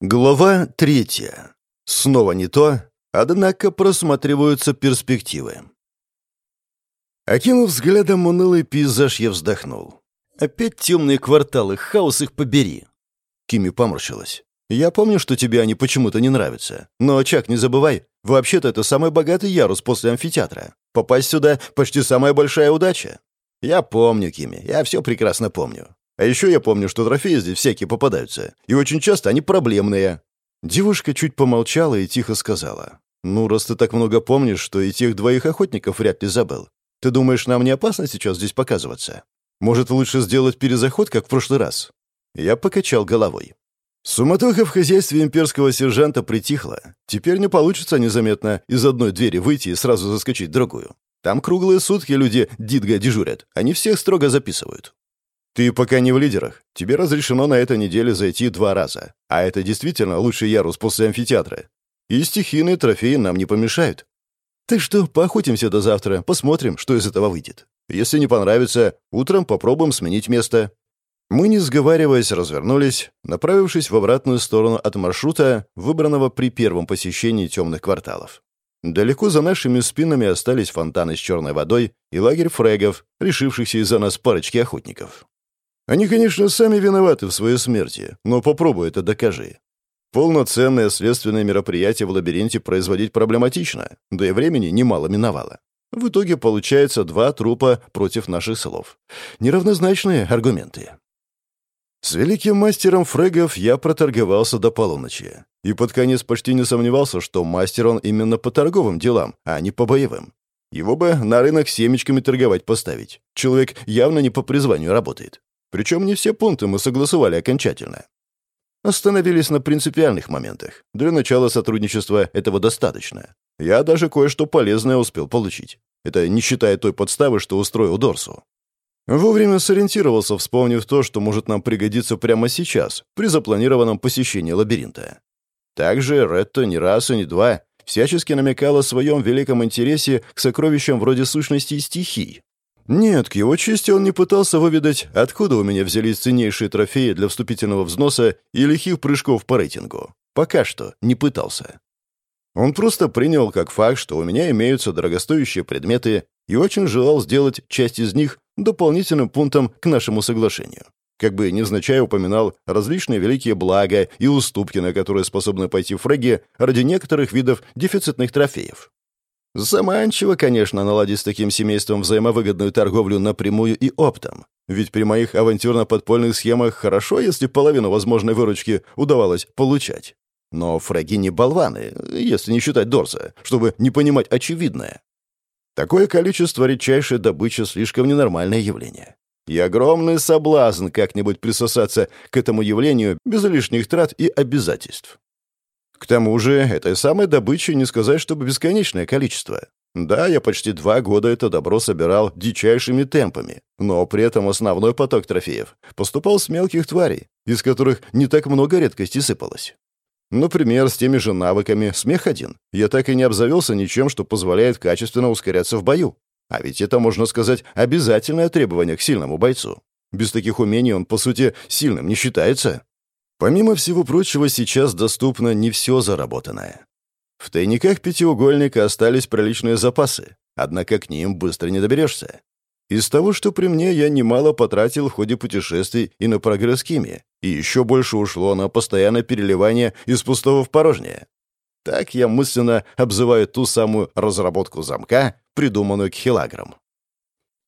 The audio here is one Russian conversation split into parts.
Глава третья. Снова не то, однако просматриваются перспективы. Окинув взглядом унылый пейзаж, я вздохнул. Опять темные кварталы, хаос их побери. Кими поморщилась. Я помню, что тебе они почему-то не нравятся. Но, Чак, не забывай, вообще-то это самый богатый ярус после амфитеатра. Попасть сюда — почти самая большая удача. Я помню, Кими, я все прекрасно помню. А еще я помню, что трофеи здесь всякие попадаются, и очень часто они проблемные». Девушка чуть помолчала и тихо сказала. «Ну, раз ты так много помнишь, что и тех двоих охотников вряд ли забыл. Ты думаешь, нам не опасно сейчас здесь показываться? Может, лучше сделать перезаход, как в прошлый раз?» Я покачал головой. Суматоха в хозяйстве имперского сержанта притихла. Теперь не получится незаметно из одной двери выйти и сразу заскочить в другую. Там круглые сутки люди дидга дежурят. Они всех строго записывают. Ты пока не в лидерах. Тебе разрешено на этой неделе зайти два раза. А это действительно лучший ярус после амфитеатра. И стихийные трофеи нам не помешают. Так что поохотимся до завтра, посмотрим, что из этого выйдет. Если не понравится, утром попробуем сменить место. Мы, не сговариваясь, развернулись, направившись в обратную сторону от маршрута, выбранного при первом посещении темных кварталов. Далеко за нашими спинами остались фонтаны с черной водой и лагерь фрегов, решившихся из-за нас парочки охотников. Они, конечно, сами виноваты в своей смерти, но попробуй это докажи. Полноценное следственное мероприятие в лабиринте производить проблематично, да и времени немало миновало. В итоге получается два трупа против наших слов. Неравнозначные аргументы. С великим мастером фрегов я проторговался до полуночи. И под конец почти не сомневался, что мастер он именно по торговым делам, а не по боевым. Его бы на рынок семечками торговать поставить. Человек явно не по призванию работает. Причем не все пункты мы согласовали окончательно. Остановились на принципиальных моментах. Для начала сотрудничества этого достаточно. Я даже кое-что полезное успел получить. Это не считая той подставы, что устроил Дорсу. Вовремя сориентировался, вспомнив то, что может нам пригодиться прямо сейчас, при запланированном посещении лабиринта. Также Ретто ни раз и ни два всячески намекал о своем великом интересе к сокровищам вроде сущности и стихий, нет, к его чести он не пытался выведать, откуда у меня взялись ценнейшие трофеи для вступительного взноса и лихих прыжков по рейтингу. Пока что не пытался. Он просто принял как факт, что у меня имеются дорогостоящие предметы, и очень желал сделать часть из них дополнительным пунктом к нашему соглашению. Как бы невзначай упоминал различные великие блага и уступки, на которые способны пойти фреги ради некоторых видов дефицитных трофеев. Заманчиво, конечно, наладить с таким семейством взаимовыгодную торговлю напрямую и оптом. Ведь при моих авантюрно-подпольных схемах хорошо, если половину возможной выручки удавалось получать. Но фраги не болваны, если не считать Дорса, чтобы не понимать очевидное. Такое количество редчайшей добычи слишком ненормальное явление. И огромный соблазн как-нибудь присосаться к этому явлению без лишних трат и обязательств. К тому же, этой самой добычи не сказать, чтобы бесконечное количество. Да, я почти два года это добро собирал дичайшими темпами, но при этом основной поток трофеев поступал с мелких тварей, из которых не так много редкостей сыпалось. Например, с теми же навыками «Смех один» я так и не обзавелся ничем, что позволяет качественно ускоряться в бою. А ведь это, можно сказать, обязательное требование к сильному бойцу. Без таких умений он, по сути, сильным не считается. Помимо всего прочего, сейчас доступно не все заработанное. В тайниках пятиугольника остались приличные запасы, однако к ним быстро не доберешься. Из того, что при мне, я немало потратил в ходе путешествий и на прогресс химии, и еще больше ушло на постоянное переливание из пустого в порожнее. Так я мысленно обзываю ту самую разработку замка, придуманную Кхилагром.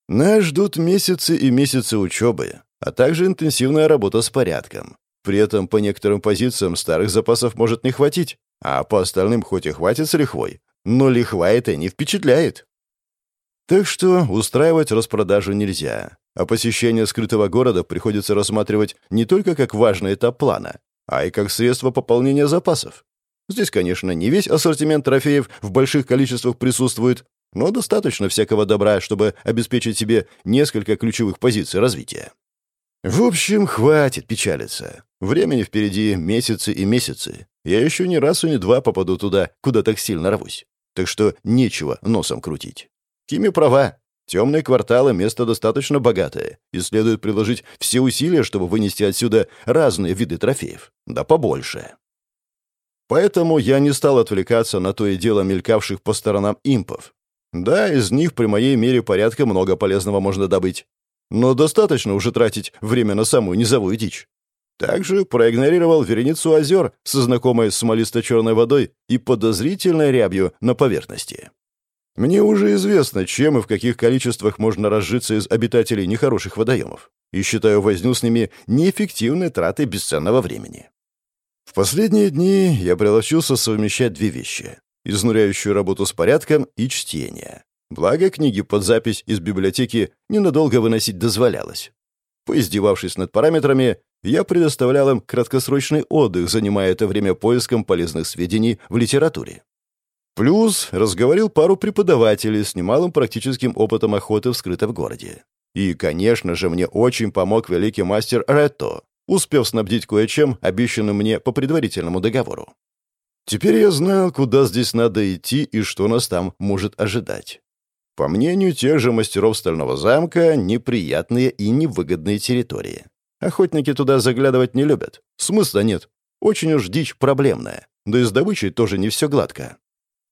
Нас ждут месяцы и месяцы учебы, а также интенсивная работа с порядком. При этом по некоторым позициям старых запасов может не хватить, а по остальным хоть и хватит с лихвой, но лихва это не впечатляет. Так что устраивать распродажу нельзя, а посещение скрытого города приходится рассматривать не только как важный этап плана, а и как средство пополнения запасов. Здесь, конечно, не весь ассортимент трофеев в больших количествах присутствует, но достаточно всякого добра, чтобы обеспечить себе несколько ключевых позиций развития. В общем, хватит печалиться. Времени впереди месяцы и месяцы. Я еще ни разу ни два попаду туда, куда так сильно рвусь. Так что нечего носом крутить. Кими права. Темные кварталы — место достаточно богатое, и следует приложить все усилия, чтобы вынести отсюда разные виды трофеев. Да побольше. Поэтому я не стал отвлекаться на то и дело мелькавших по сторонам импов. Да, из них при моей мере порядка много полезного можно добыть. Но достаточно уже тратить время на самую низовую дичь. Также проигнорировал вереницу озер со знакомой смолисто-черной водой и подозрительной рябью на поверхности. Мне уже известно, чем и в каких количествах можно разжиться из обитателей нехороших водоемов, и считаю возню с ними неэффективной тратой бесценного времени. В последние дни я приловчился совмещать две вещи — изнуряющую работу с порядком и чтение. Благо, книги под запись из библиотеки ненадолго выносить дозволялось. Поиздевавшись над параметрами, я предоставлял им краткосрочный отдых, занимая это время поиском полезных сведений в литературе. Плюс разговорил пару преподавателей с немалым практическим опытом охоты в скрытом городе. И, конечно же, мне очень помог великий мастер Ретто, успев снабдить кое-чем, обещанным мне по предварительному договору. Теперь я знал, куда здесь надо идти и что нас там может ожидать. По мнению тех же мастеров Стального замка, неприятные и невыгодные территории. Охотники туда заглядывать не любят. Смысла нет. Очень уж дичь проблемная. Да и с добычей тоже не все гладко.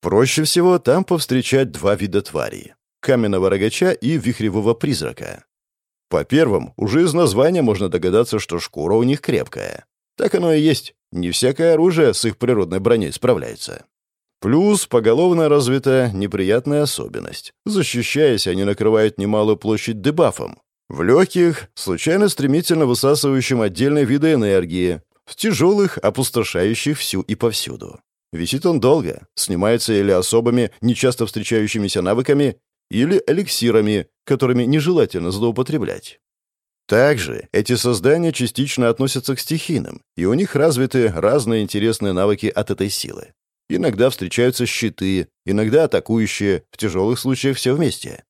Проще всего там повстречать два вида тварей — каменного рогача и вихревого призрака. По первым, уже из названия можно догадаться, что шкура у них крепкая. Так оно и есть. Не всякое оружие с их природной броней справляется. Плюс поголовно развита неприятная особенность. Защищаясь, они накрывают немалую площадь дебафом. В легких, случайно стремительно высасывающим отдельные виды энергии, в тяжелых, опустошающих всю и повсюду. Висит он долго, снимается или особыми, нечасто встречающимися навыками, или эликсирами, которыми нежелательно злоупотреблять. Также эти создания частично относятся к стихийным, и у них развиты разные интересные навыки от этой силы. Иногда встречаются щиты, иногда атакующие, в тяжелых случаях все вместе.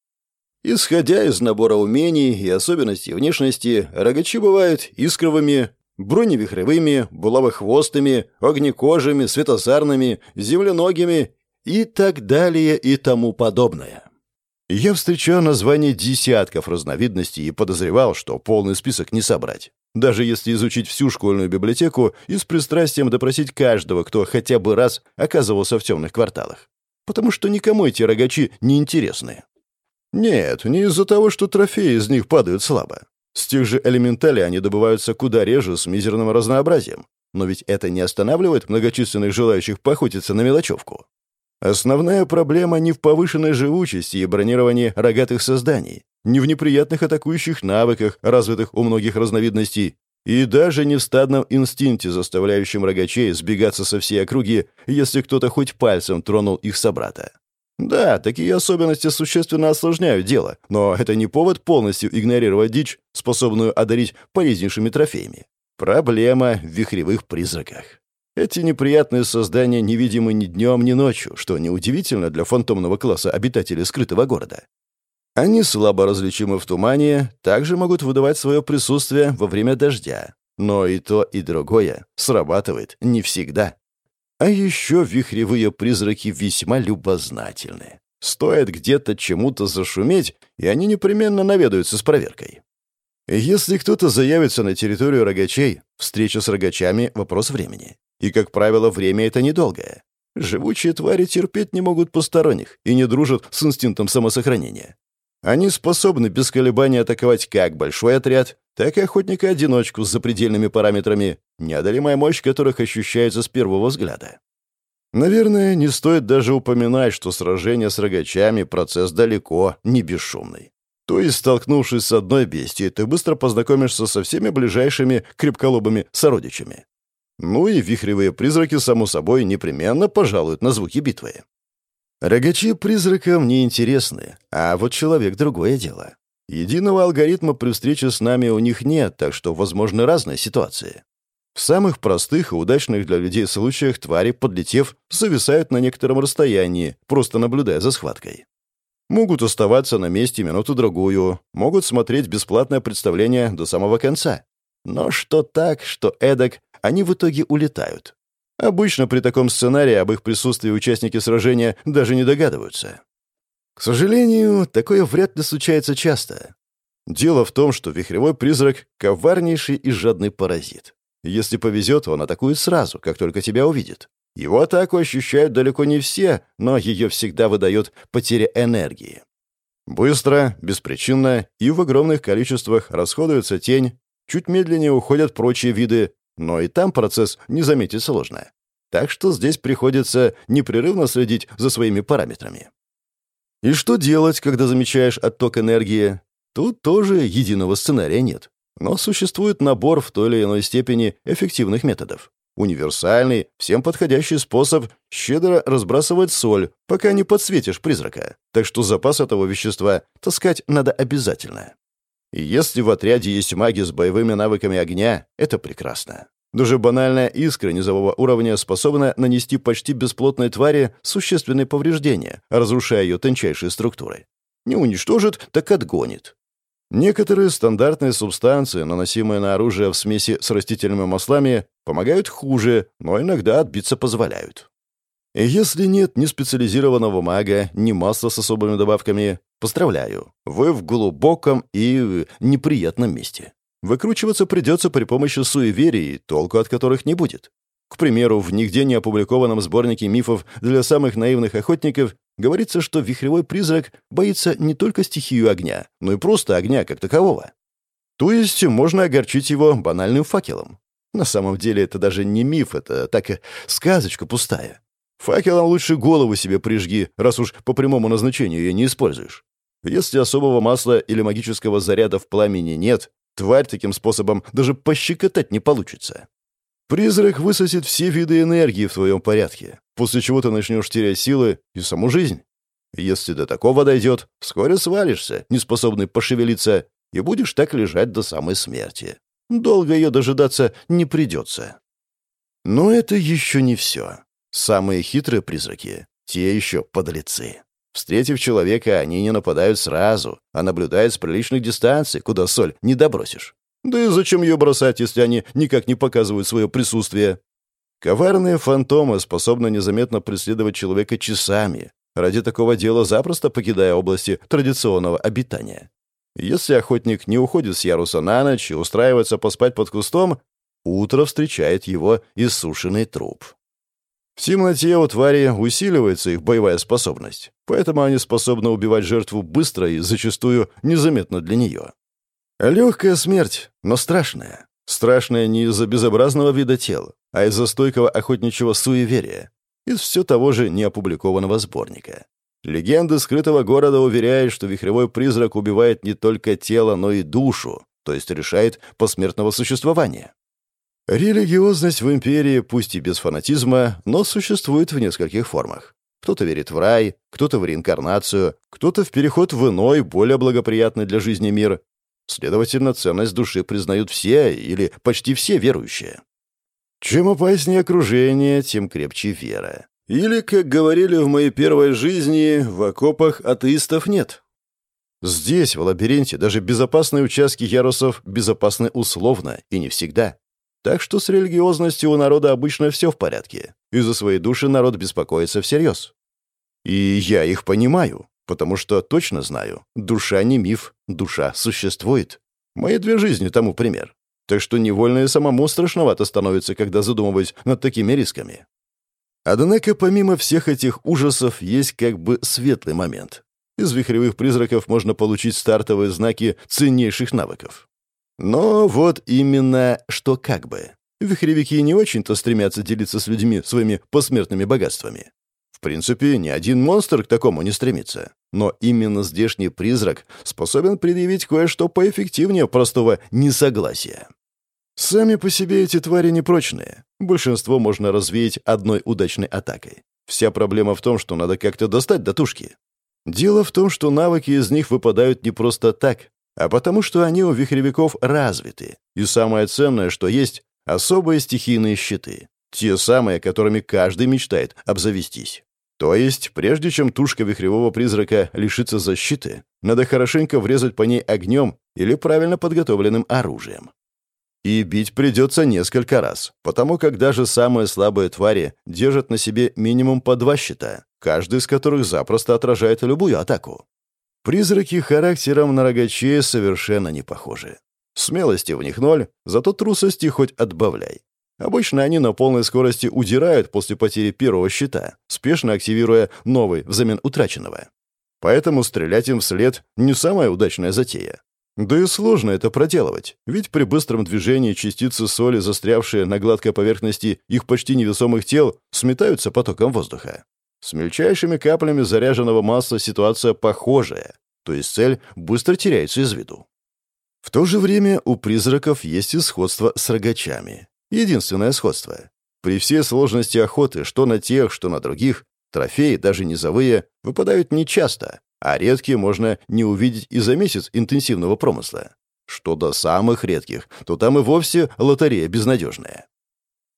Исходя из набора умений и особенностей внешности, рогачи бывают искровыми, броневихревыми, булавохвостыми, огнекожими, светозарными, земляногими и так далее и тому подобное. Я встречал название десятков разновидностей и подозревал, что полный список не собрать. Даже если изучить всю школьную библиотеку и с пристрастием допросить каждого, кто хотя бы раз оказывался в темных кварталах. Потому что никому эти рогачи не интересны. Нет, не из-за того, что трофеи из них падают слабо. С тех же элементалей они добываются куда реже с мизерным разнообразием. Но ведь это не останавливает многочисленных желающих поохотиться на мелочевку. Основная проблема не в повышенной живучести и бронировании рогатых созданий, не в неприятных атакующих навыках, развитых у многих разновидностей, и даже не в стадном инстинкте, заставляющем рогачей сбегаться со всей округи, если кто-то хоть пальцем тронул их собрата. Да, такие особенности существенно осложняют дело, но это не повод полностью игнорировать дичь, способную одарить полезнейшими трофеями. Проблема в вихревых призраках. Эти неприятные создания невидимы ни днем, ни ночью, что неудивительно для фантомного класса обитателей скрытого города. Они слабо различимы в тумане, также могут выдавать свое присутствие во время дождя. Но и то, и другое срабатывает не всегда. А еще вихревые призраки весьма любознательны. Стоит где-то чему-то зашуметь, и они непременно наведаются с проверкой. Если кто-то заявится на территорию рогачей, встреча с рогачами — вопрос времени. И, как правило, время это недолгое. Живучие твари терпеть не могут посторонних и не дружат с инстинктом самосохранения. Они способны без колебаний атаковать как большой отряд, так и охотника-одиночку с запредельными параметрами, неодолимая мощь которых ощущается с первого взгляда. Наверное, не стоит даже упоминать, что сражение с рогачами — процесс далеко не бесшумный. То есть, столкнувшись с одной бестией, ты быстро познакомишься со всеми ближайшими крепколобыми сородичами. Ну и вихревые призраки, само собой, непременно пожалуют на звуки битвы. Рогачи призракам не интересны, а вот человек — другое дело. Единого алгоритма при встрече с нами у них нет, так что возможны разные ситуации. В самых простых и удачных для людей случаях твари, подлетев, зависают на некотором расстоянии, просто наблюдая за схваткой. Могут оставаться на месте минуту-другую, могут смотреть бесплатное представление до самого конца. Но что так, что эдак, они в итоге улетают. Обычно при таком сценарии об их присутствии участники сражения даже не догадываются. К сожалению, такое вряд ли случается часто. Дело в том, что вихревой призрак — коварнейший и жадный паразит. Если повезет, он атакует сразу, как только тебя увидит. Его атаку ощущают далеко не все, но ее всегда выдает потеря энергии. Быстро, беспричинно и в огромных количествах расходуется тень, чуть медленнее уходят прочие виды, но и там процесс не заметить сложно. Так что здесь приходится непрерывно следить за своими параметрами. И что делать, когда замечаешь отток энергии? Тут тоже единого сценария нет. Но существует набор в той или иной степени эффективных методов. Универсальный, всем подходящий способ щедро разбрасывать соль, пока не подсветишь призрака. Так что запас этого вещества таскать надо обязательно. И если в отряде есть маги с боевыми навыками огня, это прекрасно. Даже банальная искра низового уровня способна нанести почти бесплотной твари существенные повреждения, разрушая ее тончайшие структуры. Не уничтожит, так отгонит. Некоторые стандартные субстанции, наносимые на оружие в смеси с растительными маслами, помогают хуже, но иногда отбиться позволяют. Если нет ни специализированного мага, ни масла с особыми добавками, поздравляю, вы в глубоком и неприятном месте. Выкручиваться придется при помощи суеверий, толку от которых не будет. К примеру, в нигде не опубликованном сборнике мифов для самых наивных охотников говорится, что вихревой призрак боится не только стихию огня, но и просто огня как такового. То есть можно огорчить его банальным факелом. На самом деле это даже не миф, это так сказочка пустая. Факелом лучше голову себе прижги, раз уж по прямому назначению ее не используешь. Если особого масла или магического заряда в пламени нет, Тварь таким способом даже пощекотать не получится. Призрак высосет все виды энергии в твоем порядке, после чего ты начнешь терять силы и саму жизнь. Если до такого дойдет, вскоре свалишься, неспособный пошевелиться, и будешь так лежать до самой смерти. Долго ее дожидаться не придется. Но это еще не все. Самые хитрые призраки — те еще подлецы. Встретив человека, они не нападают сразу, а наблюдают с приличных дистанций, куда соль не добросишь. Да и зачем ее бросать, если они никак не показывают свое присутствие? Коварные фантомы способны незаметно преследовать человека часами, ради такого дела запросто покидая области традиционного обитания. Если охотник не уходит с яруса на ночь и устраивается поспать под кустом, утро встречает его иссушенный труп. В темноте у твари усиливается их боевая способность, поэтому они способны убивать жертву быстро и зачастую незаметно для нее. Легкая смерть, но страшная. Страшная не из-за безобразного вида тел, а из-за стойкого охотничьего суеверия, из все того же неопубликованного сборника. Легенды скрытого города уверяют, что вихревой призрак убивает не только тело, но и душу, то есть решает посмертного существования. Религиозность в империи, пусть и без фанатизма, но существует в нескольких формах. Кто-то верит в рай, кто-то в реинкарнацию, кто-то в переход в иной, более благоприятный для жизни мир. Следовательно, ценность души признают все или почти все верующие. Чем опаснее окружение, тем крепче вера. Или, как говорили в моей первой жизни, в окопах атеистов нет. Здесь, в лабиринте, даже безопасные участки ярусов безопасны условно и не всегда. Так что с религиозностью у народа обычно все в порядке. И за свои души народ беспокоится всерьез. И я их понимаю, потому что точно знаю, душа не миф, душа существует. Мои две жизни тому пример. Так что невольно и самому страшновато становится, когда задумываюсь над такими рисками. Однако помимо всех этих ужасов есть как бы светлый момент. Из вихревых призраков можно получить стартовые знаки ценнейших навыков. Но вот именно что как бы. Вихревики не очень-то стремятся делиться с людьми своими посмертными богатствами. В принципе, ни один монстр к такому не стремится. Но именно здешний призрак способен предъявить кое-что поэффективнее простого несогласия. Сами по себе эти твари непрочные. Большинство можно развеять одной удачной атакой. Вся проблема в том, что надо как-то достать до тушки. Дело в том, что навыки из них выпадают не просто так, а потому что они у вихревиков развиты. И самое ценное, что есть, особые стихийные щиты. Те самые, которыми каждый мечтает обзавестись. То есть, прежде чем тушка вихревого призрака лишится защиты, надо хорошенько врезать по ней огнем или правильно подготовленным оружием. И бить придется несколько раз, потому как даже самые слабые твари держат на себе минимум по два щита, каждый из которых запросто отражает любую атаку. Призраки характером на рогачей совершенно не похожи. Смелости в них ноль, зато трусости хоть отбавляй. Обычно они на полной скорости удирают после потери первого щита, спешно активируя новый взамен утраченного. Поэтому стрелять им вслед не самая удачная затея. Да и сложно это проделывать, ведь при быстром движении частицы соли, застрявшие на гладкой поверхности их почти невесомых тел, сметаются потоком воздуха. С мельчайшими каплями заряженного масла ситуация похожая, то есть цель быстро теряется из виду. В то же время у призраков есть и сходство с рогачами. Единственное сходство. При всей сложности охоты, что на тех, что на других, трофеи, даже низовые, выпадают нечасто, а редкие можно не увидеть и за месяц интенсивного промысла. Что до самых редких, то там и вовсе лотерея безнадежная.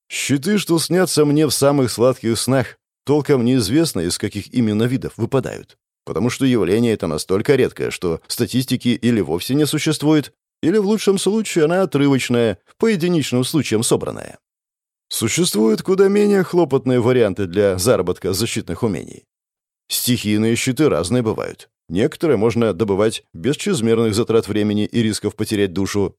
Щиты, что снятся мне в самых сладких снах, толком неизвестно, из каких именно видов выпадают. Потому что явление это настолько редкое, что статистики или вовсе не существует, или в лучшем случае она отрывочная, по единичным случаям собранная. Существуют куда менее хлопотные варианты для заработка защитных умений. Стихийные щиты разные бывают. Некоторые можно добывать без чрезмерных затрат времени и рисков потерять душу.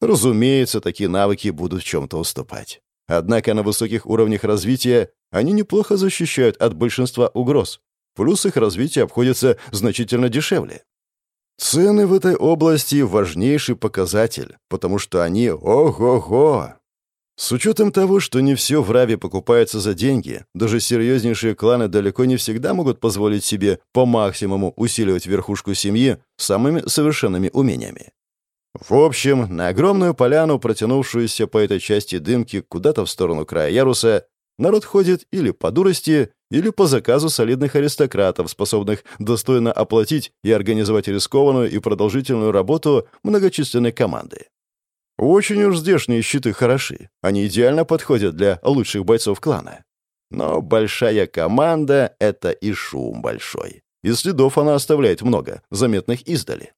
Разумеется, такие навыки будут в чем-то уступать. Однако на высоких уровнях развития они неплохо защищают от большинства угроз. Плюс их развитие обходится значительно дешевле. Цены в этой области – важнейший показатель, потому что они ого-го. С учетом того, что не все в Раве покупается за деньги, даже серьезнейшие кланы далеко не всегда могут позволить себе по максимуму усиливать верхушку семьи самыми совершенными умениями. В общем, на огромную поляну, протянувшуюся по этой части дымки куда-то в сторону края яруса, народ ходит или по дурости, или по заказу солидных аристократов, способных достойно оплатить и организовать рискованную и продолжительную работу многочисленной команды. Очень уж здешние щиты хороши. Они идеально подходят для лучших бойцов клана. Но большая команда — это и шум большой. И следов она оставляет много, заметных издали.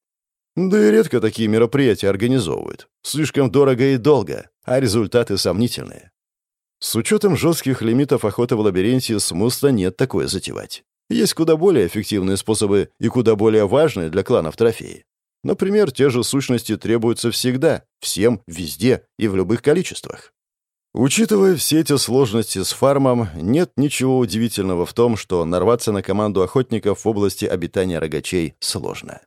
Да и редко такие мероприятия организовывают. Слишком дорого и долго, а результаты сомнительные. С учетом жестких лимитов охоты в лабиринте смысла нет такое затевать. Есть куда более эффективные способы и куда более важные для кланов трофеи. Например, те же сущности требуются всегда, всем, везде и в любых количествах. Учитывая все эти сложности с фармом, нет ничего удивительного в том, что нарваться на команду охотников в области обитания рогачей сложно.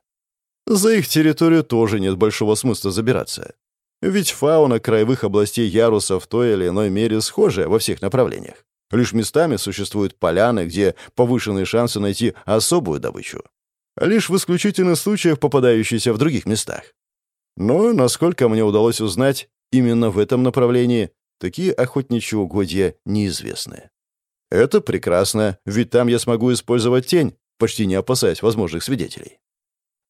За их территорию тоже нет большого смысла забираться. Ведь фауна краевых областей Яруса в той или иной мере схожая во всех направлениях. Лишь местами существуют поляны, где повышенные шансы найти особую добычу лишь в исключительных случаях попадающиеся в других местах. Но, насколько мне удалось узнать, именно в этом направлении такие охотничьи угодья неизвестны. Это прекрасно, ведь там я смогу использовать тень, почти не опасаясь возможных свидетелей.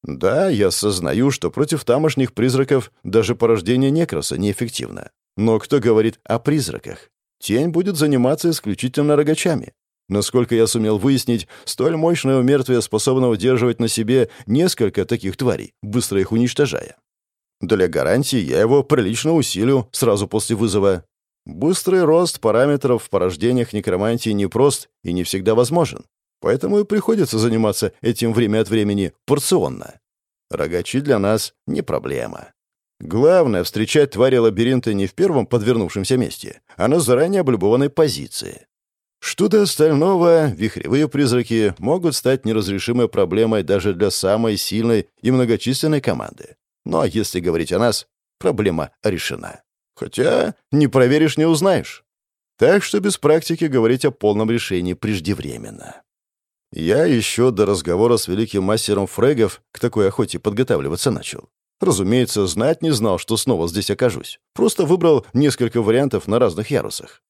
Да, я сознаю, что против тамошних призраков даже порождение некроса неэффективно. Но кто говорит о призраках? Тень будет заниматься исключительно рогачами. Насколько я сумел выяснить, столь мощное умертвие способно удерживать на себе несколько таких тварей, быстро их уничтожая. Для гарантии я его прилично усилю сразу после вызова. Быстрый рост параметров в порождениях некромантии непрост и не всегда возможен. Поэтому и приходится заниматься этим время от времени порционно. Рогачи для нас не проблема. Главное — встречать твари лабиринта не в первом подвернувшемся месте, а на заранее облюбованной позиции. Что до остального, вихревые призраки могут стать неразрешимой проблемой даже для самой сильной и многочисленной команды. Ну а если говорить о нас, проблема решена. Хотя не проверишь, не узнаешь. Так что без практики говорить о полном решении преждевременно. Я еще до разговора с великим мастером фрегов к такой охоте подготавливаться начал. Разумеется, знать не знал, что снова здесь окажусь. Просто выбрал несколько вариантов на разных ярусах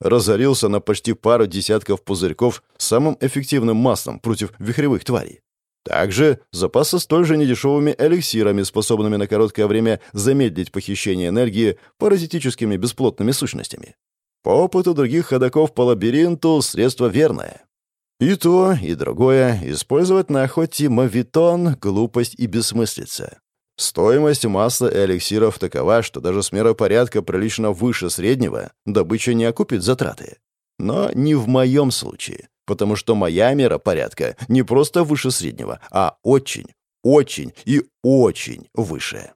разорился на почти пару десятков пузырьков с самым эффективным маслом против вихревых тварей. Также запасы столь же недешевыми эликсирами, способными на короткое время замедлить похищение энергии паразитическими бесплотными сущностями. По опыту других ходоков по лабиринту средство верное. И то, и другое использовать на охоте мавитон — глупость и бессмыслица. Стоимость масла и эликсиров такова, что даже с порядка прилично выше среднего добыча не окупит затраты. Но не в моем случае, потому что моя мера порядка не просто выше среднего, а очень, очень и очень выше.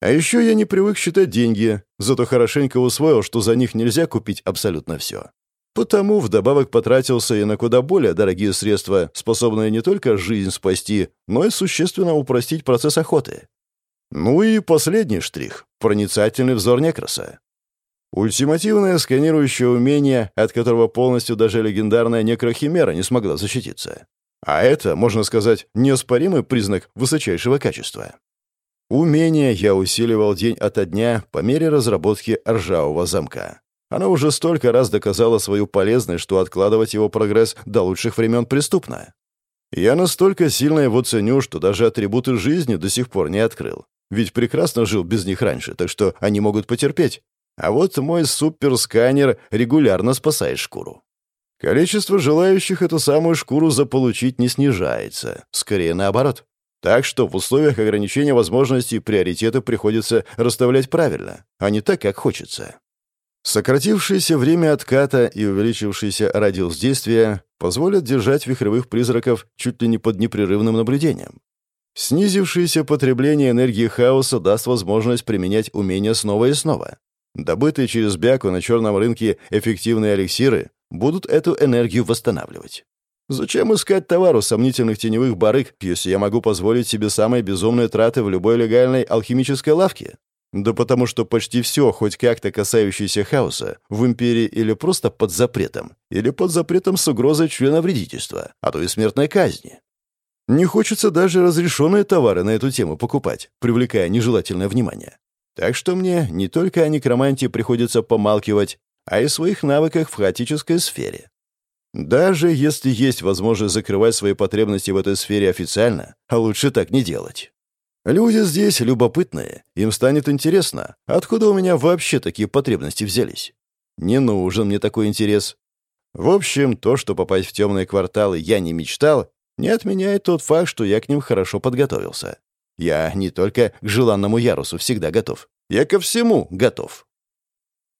А еще я не привык считать деньги, зато хорошенько усвоил, что за них нельзя купить абсолютно все. Потому вдобавок потратился и на куда более дорогие средства, способные не только жизнь спасти, но и существенно упростить процесс охоты. Ну и последний штрих — проницательный взор некраса. Ультимативное сканирующее умение, от которого полностью даже легендарная некрохимера не смогла защититься. А это, можно сказать, неоспоримый признак высочайшего качества. Умение я усиливал день ото дня по мере разработки ржавого замка. Оно уже столько раз доказало свою полезность, что откладывать его прогресс до лучших времен преступно. Я настолько сильно его ценю, что даже атрибуты жизни до сих пор не открыл. Ведь прекрасно жил без них раньше, так что они могут потерпеть. А вот мой суперсканер регулярно спасает шкуру. Количество желающих эту самую шкуру заполучить не снижается. Скорее наоборот. Так что в условиях ограничения возможностей приоритеты приходится расставлять правильно, а не так, как хочется. Сократившееся время отката и увеличившийся радиус действия позволят держать вихревых призраков чуть ли не под непрерывным наблюдением. Снизившееся потребление энергии хаоса даст возможность применять умения снова и снова. Добытые через бяку на черном рынке эффективные эликсиры будут эту энергию восстанавливать. Зачем искать товар у сомнительных теневых барыг, если я могу позволить себе самые безумные траты в любой легальной алхимической лавке? Да потому что почти все, хоть как-то касающееся хаоса, в империи или просто под запретом, или под запретом с угрозой члена вредительства, а то и смертной казни. Не хочется даже разрешенные товары на эту тему покупать, привлекая нежелательное внимание. Так что мне не только о некромантии приходится помалкивать, а и своих навыках в хаотической сфере. Даже если есть возможность закрывать свои потребности в этой сфере официально, а лучше так не делать. Люди здесь любопытные, им станет интересно, откуда у меня вообще такие потребности взялись. Не нужен мне такой интерес. В общем, то, что попасть в темные кварталы я не мечтал, не отменяет тот факт, что я к ним хорошо подготовился. Я не только к желанному ярусу всегда готов. Я ко всему готов.